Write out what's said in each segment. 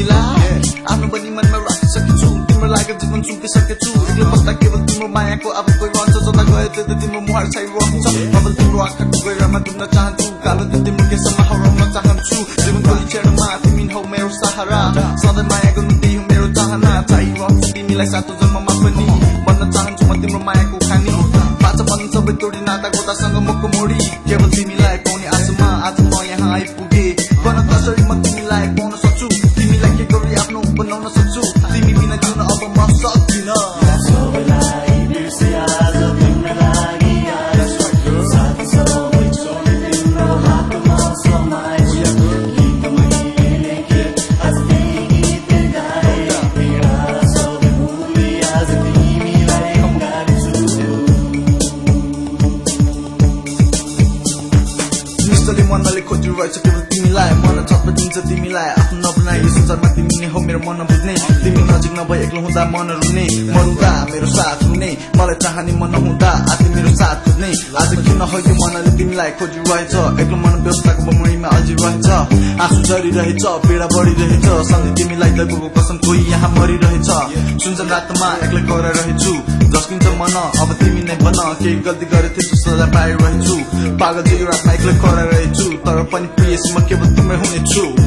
आफ्नो पनि मनमा राखिसकेछु तिम्रो लागि जीवन चुकिसकेछु एक्लो बस्दा केवल तिम्रो मायाको अब कोही रहन्छ जता गयो त्यता तिम्रो मुहार छाइ रहन्छ तिम्रो आँखाको गहिरामा डुब्न चाहन्छु कालो दिन तिम्रो केसम्म हराउन चाहन्छु जीवनको लिचेडमा तिमी हौ मेरो सहारा सधैँ माया गर्नु त्यही हो मेरो चाहना चाहिरहन्छु तिमीलाई सातो जन्ममा पनि भन्न चाहन्छु म तिम्रो मायाको खानी बाचा पनि सबै तोडी नाता गोदासँग मुखको मोडी केवल तिमीलाई Punaw na sa tube Di mi pinagyo na abang masak na Sa balay, birsayado Yung nalagiyan Sa atin sa amoy Chonitin na lahat ng mga samay Dito mahilinigit At tingit ka gaya Pirasaw din huli As a timi lay ang galitsu Gusto limon malikot yung right sa तिमीलाई मन छप्प दिन्छ तिमीलाई। आफ्नो नबनाए यो संसारमा तिमी नै हो मेरो मन बुझ्ने तिमी नजिक नभए एक्लो हुँदा मन रुने मरुँदा मेरो साथ हुने। मलाई चाहने मन हुँदा आज मेरो साथ खोज्ने आज किन हो यो मनले तिमीलाई खोजिरहेछ? एक्लो मन व्यवस्थाको बमणीमा अल्झिरहेछ आँसु झरिरहेछ पीडा बढिरहेछ। सधैँ तिमीलाई दगुको कसम कोही यहाँ मरिरहेछ। सुनसन रातमा एक्लै कराइरहेछु। झस्किन्छ मन अब तिमी नै भन केही गल्ती गरे त्यसको सजाय पागल चाहिँ रातमा एक्लै कराइरहेछु। तर पनि Numeros número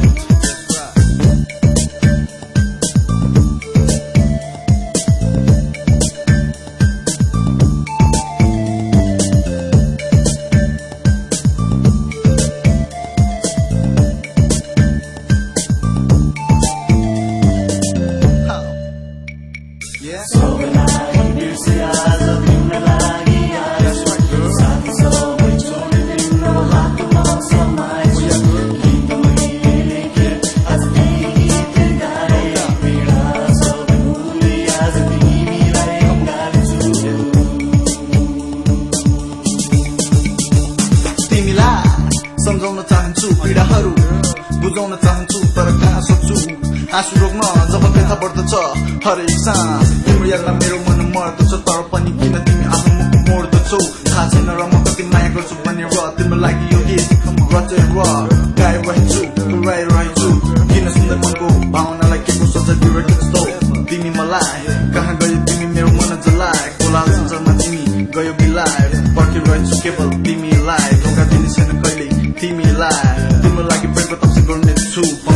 Yeah. So when I hear music, चाहन्छु पीडाहरू बुझाउन चाहन्छु तर कहाँ सक्छु आँसु रोक्न जब व्यथा बढ्दछ हरेक सास तिम्रो यादमा मेरो मन मर्दछ तर पनि किन तिमी आफ्नो मुख मोड्दछौ? थाहा छैन र म कति माया गर्छु भनेर तिम्रो लागि यो गीत रचेर गाइरहेछु गाइरहेछु किन su